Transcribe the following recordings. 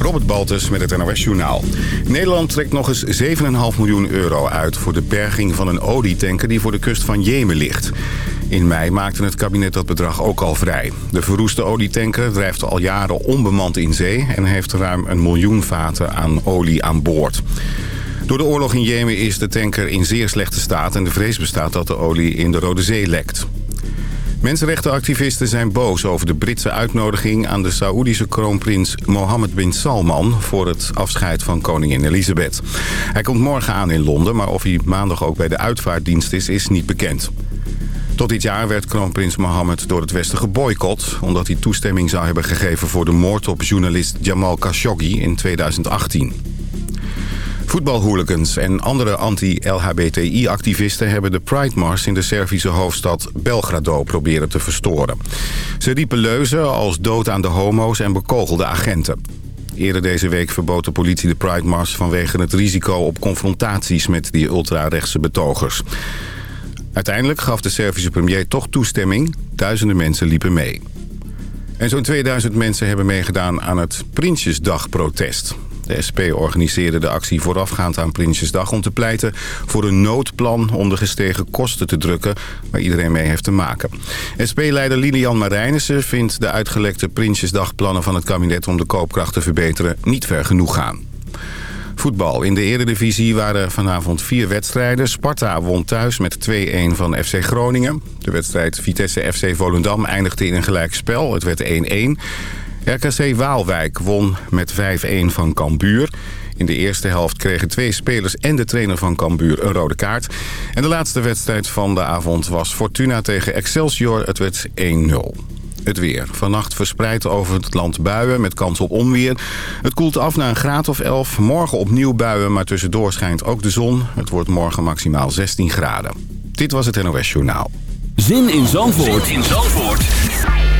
Robert Baltus met het NOS Journaal. Nederland trekt nog eens 7,5 miljoen euro uit... voor de berging van een olietanker die voor de kust van Jemen ligt. In mei maakte het kabinet dat bedrag ook al vrij. De verroeste olietanker drijft al jaren onbemand in zee... en heeft ruim een miljoen vaten aan olie aan boord. Door de oorlog in Jemen is de tanker in zeer slechte staat... en de vrees bestaat dat de olie in de Rode Zee lekt. Mensenrechtenactivisten zijn boos over de Britse uitnodiging aan de Saoedische kroonprins Mohammed bin Salman voor het afscheid van koningin Elizabeth. Hij komt morgen aan in Londen, maar of hij maandag ook bij de uitvaartdienst is, is niet bekend. Tot dit jaar werd kroonprins Mohammed door het Westen geboycott... omdat hij toestemming zou hebben gegeven voor de moord op journalist Jamal Khashoggi in 2018. Voetbalhooligans en andere anti-LHBTI-activisten... hebben de Pride Mars in de Servische hoofdstad Belgrado proberen te verstoren. Ze riepen leuzen als dood aan de homo's en bekogelden agenten. Eerder deze week verbood de politie de Pride Mars... vanwege het risico op confrontaties met die ultrarechtse betogers. Uiteindelijk gaf de Servische premier toch toestemming. Duizenden mensen liepen mee. En zo'n 2000 mensen hebben meegedaan aan het Prinsjesdag-protest. De SP organiseerde de actie voorafgaand aan Prinsjesdag om te pleiten voor een noodplan om de gestegen kosten te drukken waar iedereen mee heeft te maken. SP-leider Lilian Marijnissen vindt de uitgelekte Prinsjesdagplannen van het kabinet om de koopkracht te verbeteren niet ver genoeg gaan. Voetbal. In de eredivisie waren vanavond vier wedstrijden. Sparta won thuis met 2-1 van FC Groningen. De wedstrijd Vitesse FC Volendam eindigde in een gelijkspel. Het werd 1-1. RKC Waalwijk won met 5-1 van Cambuur. In de eerste helft kregen twee spelers en de trainer van Cambuur een rode kaart. En de laatste wedstrijd van de avond was Fortuna tegen Excelsior. Het werd 1-0. Het weer. Vannacht verspreid over het land buien met kans op onweer. Het koelt af naar een graad of 11. Morgen opnieuw buien, maar tussendoor schijnt ook de zon. Het wordt morgen maximaal 16 graden. Dit was het NOS Journaal. Zin in Zandvoort, zin in Zandvoort.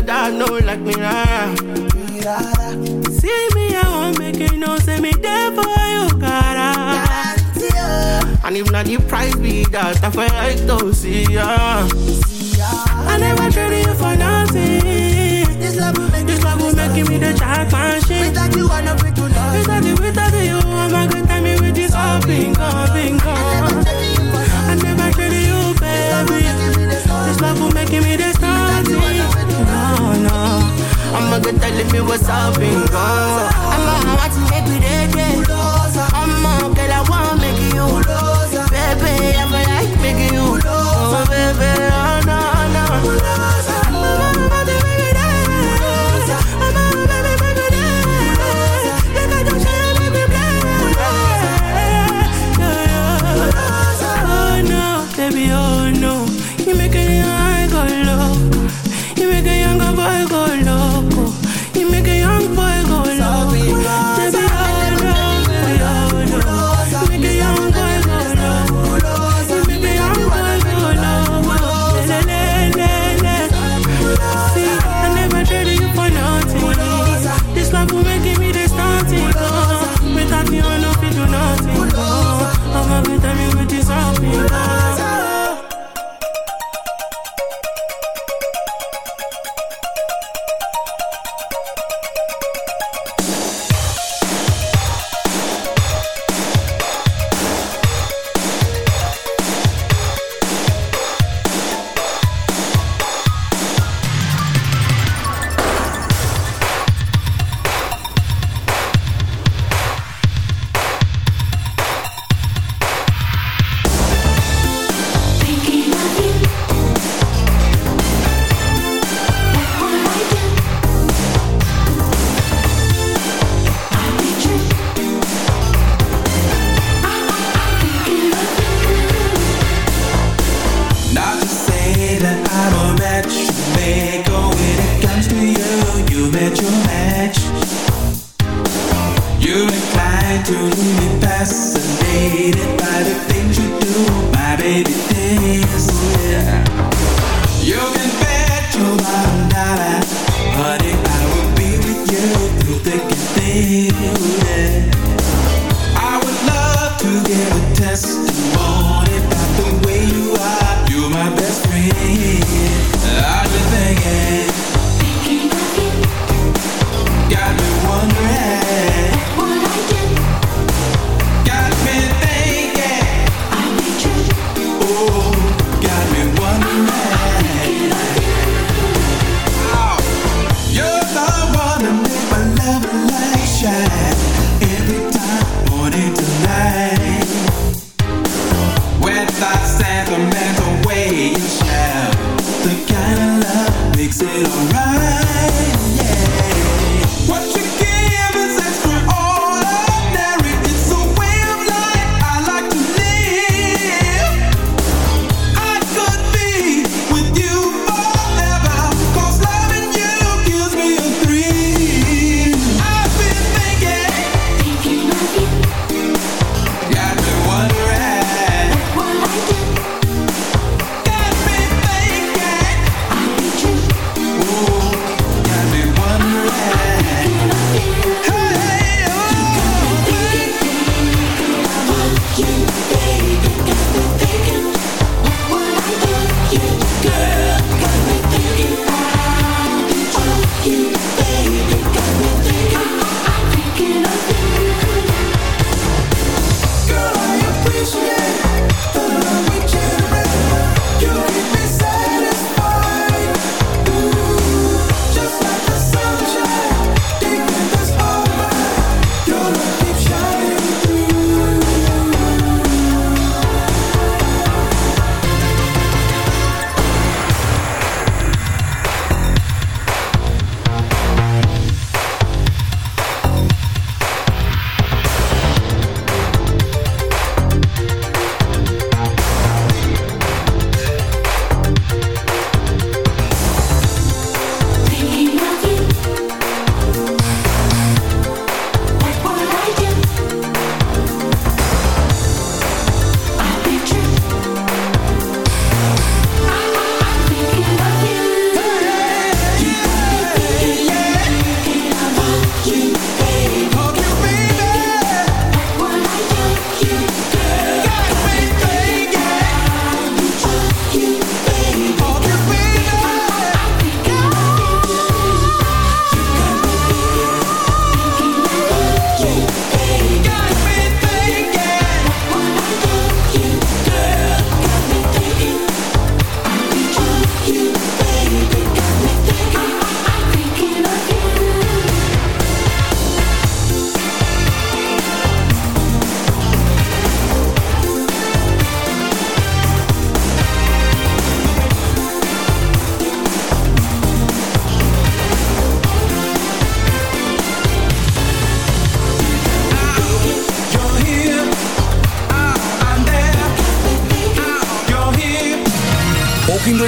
your know like me rara. See me, I won't make you no say me there for you, cara. And if not the price be that, I feel like don't see ya. I never traded you for nothing. This love will make, this love will make me the jack machine. Without you, I'm not free to love. Without you, without you, I'm not gonna time me with this all bingo, bingo. I never traded you, baby. This love will make me the I'ma go tell me what's up in go. I'ma want to make. I'ma girl, I wanna make you. Baby, I'ma like make you. Oh, baby, oh, no, no.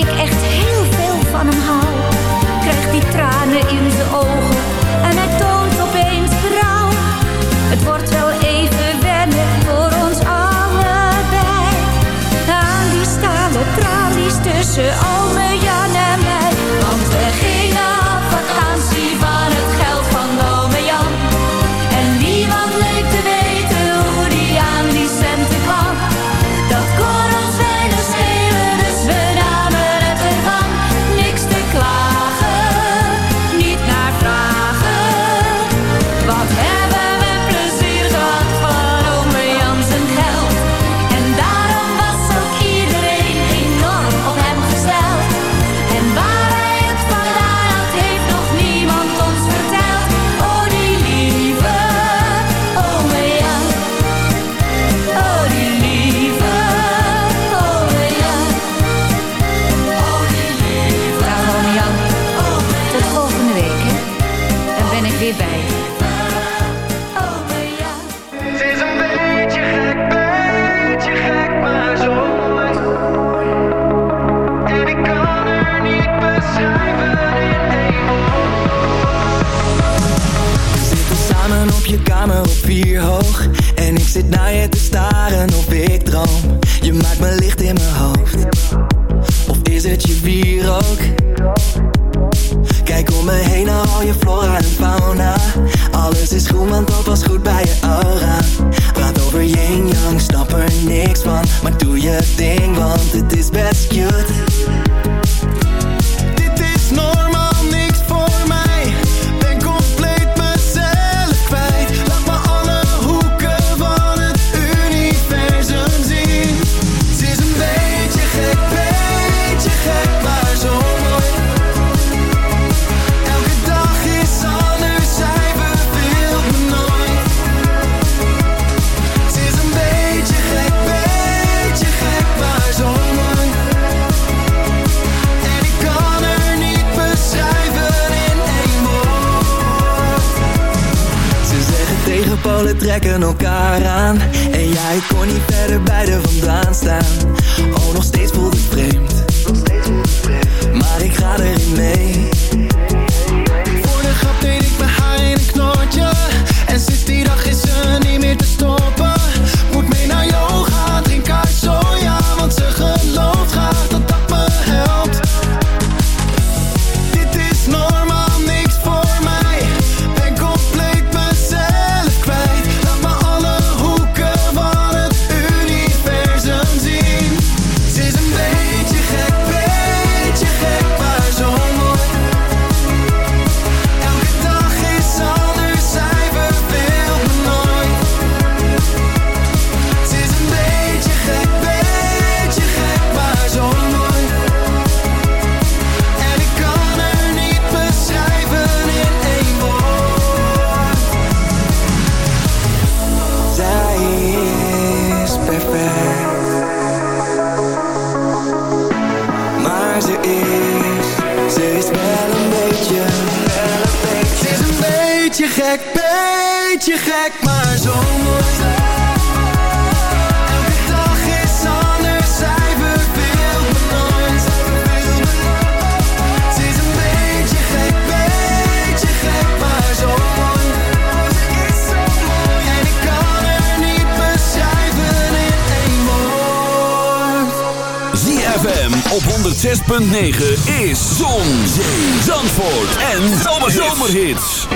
ik echt niks van, maar doe je ding, want het is best cute. beetje gek, beetje gek, maar zo de dag is anders, zij verveelt me nooit. Het is een beetje gek, beetje gek, maar zo mooi. En ik kan er niet beschrijven in één woord. ZFM op 106.9 is Zon, Zee, Zandvoort en Zomerhits. Zomerhits.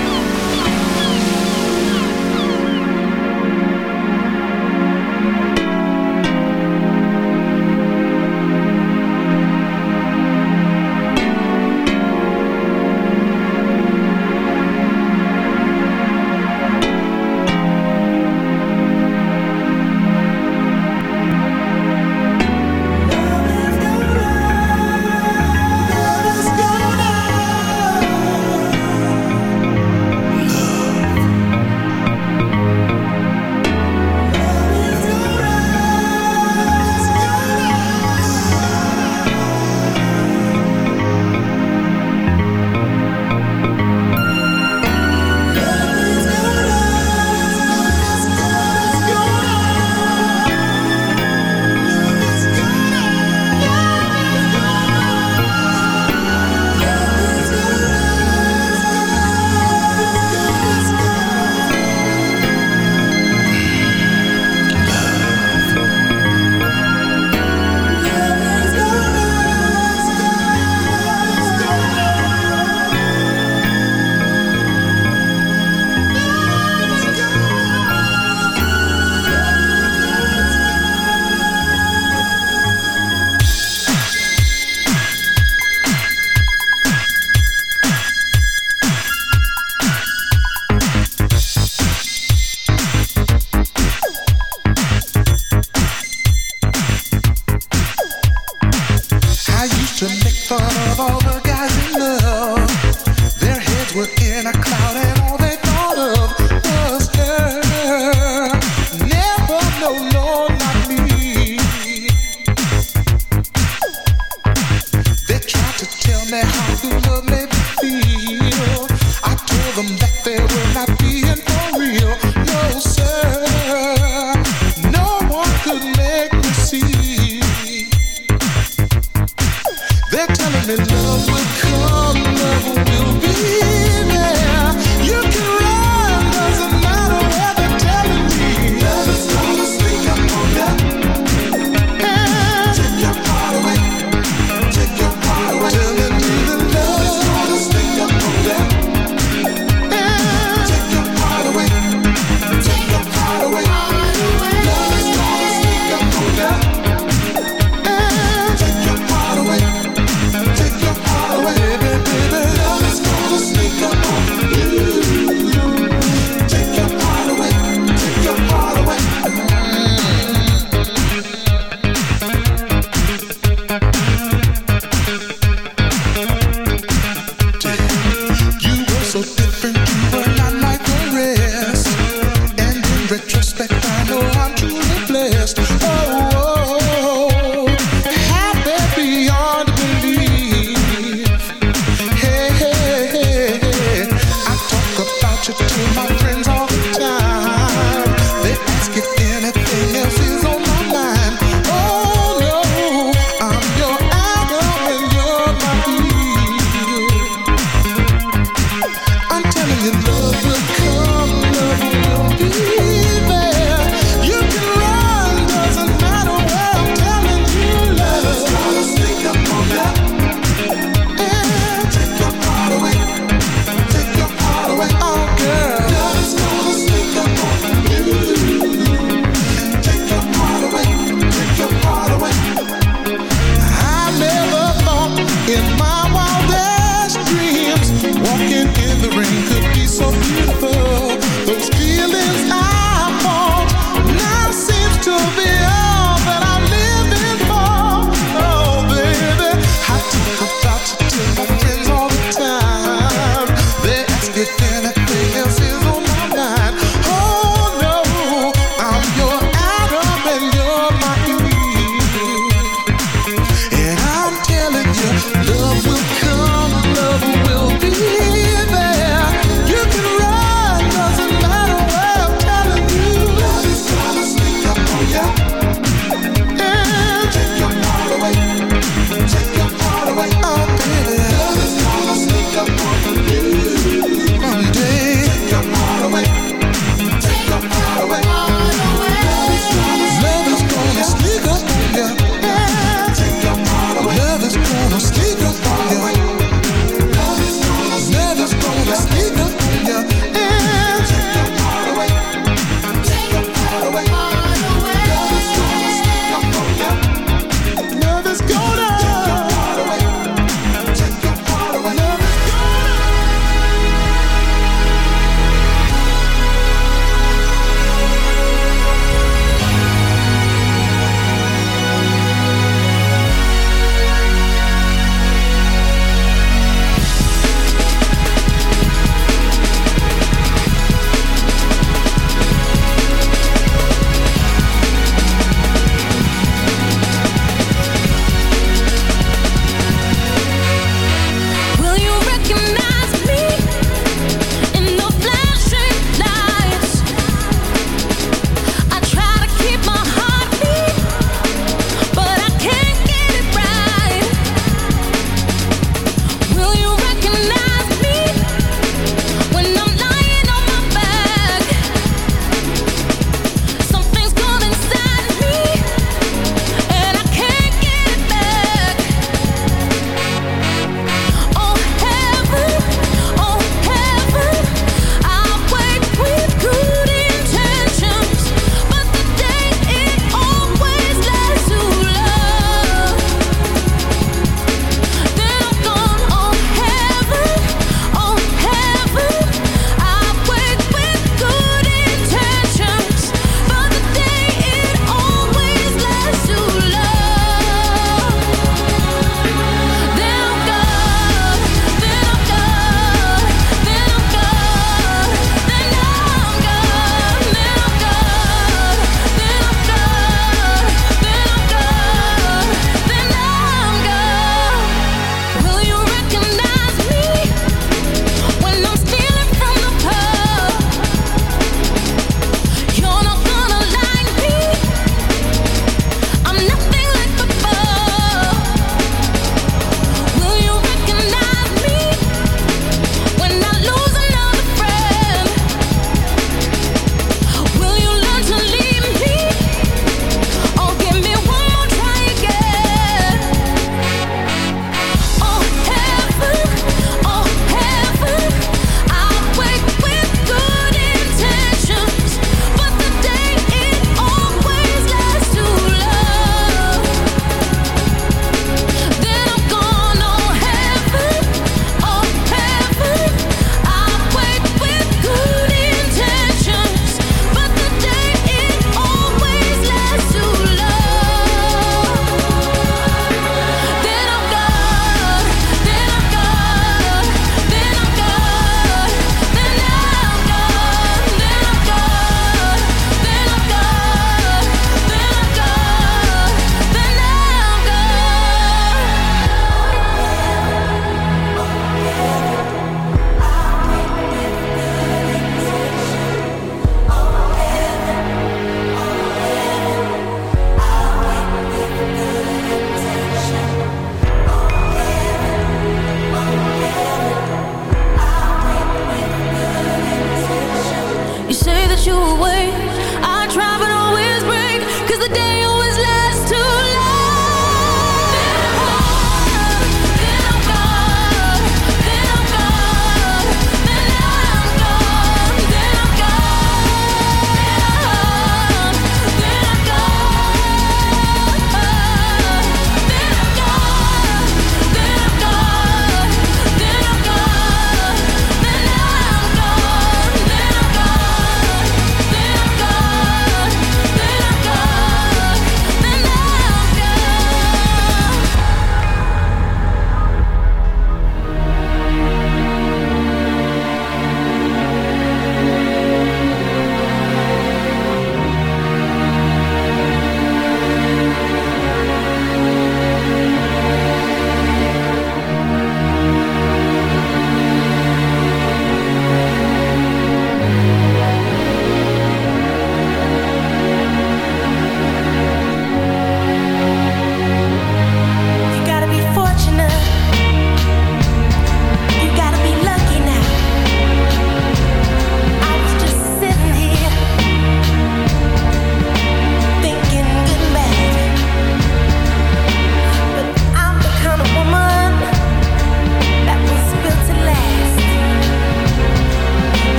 to my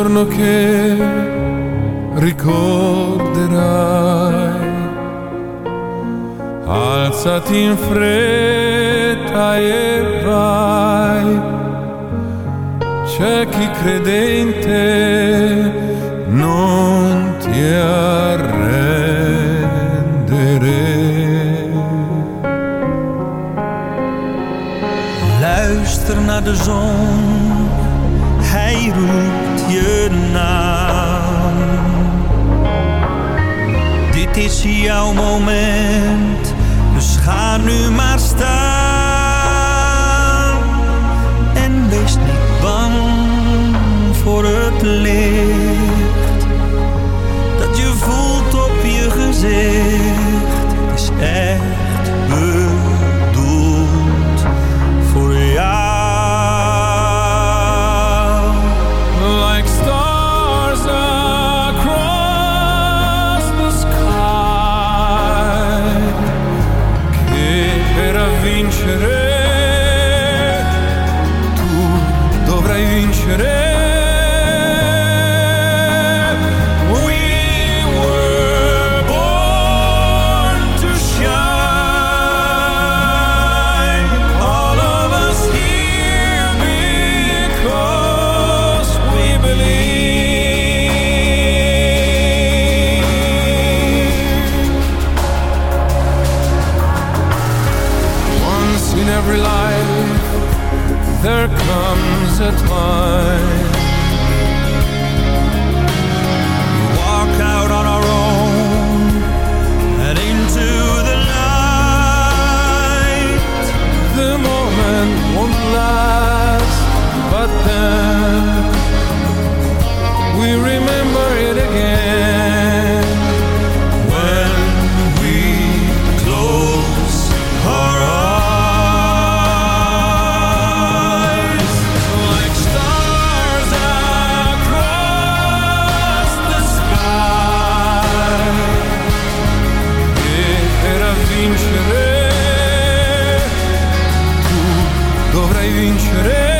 giorno che ricorderai. Alzati in fretta dit is jouw moment. Dus ga nu maar staan en wees niet bang voor het leven. at once. good.